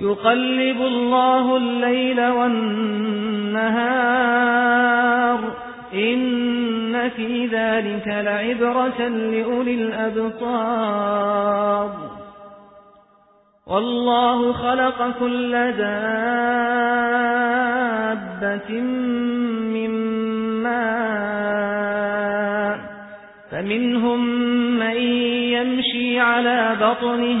يقلب الله الليل والنهار. إن في ذلك لعبرة لأولي الأبطار والله خلق كل دابة من ماء فمنهم من يمشي على بطنه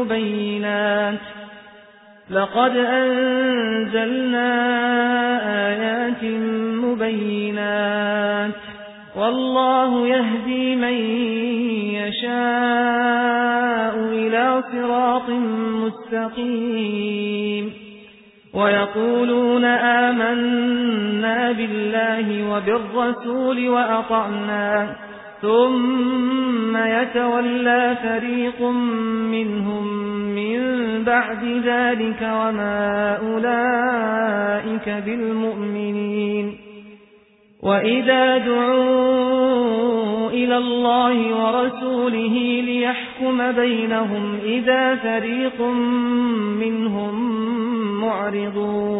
مبينات لقد أنزلنا آيات مبينات والله يهدي من يشاء إلى صراط مستقيم ويقولون آمنا بالله وبالرسول وأطعنا ثم يتولى فريق منهم من بعد ذلك وما أولئك بالمؤمنين. وإذا دعوا إلى الله ورسوله ليحكم بينهم إذا فريق منهم معرضون.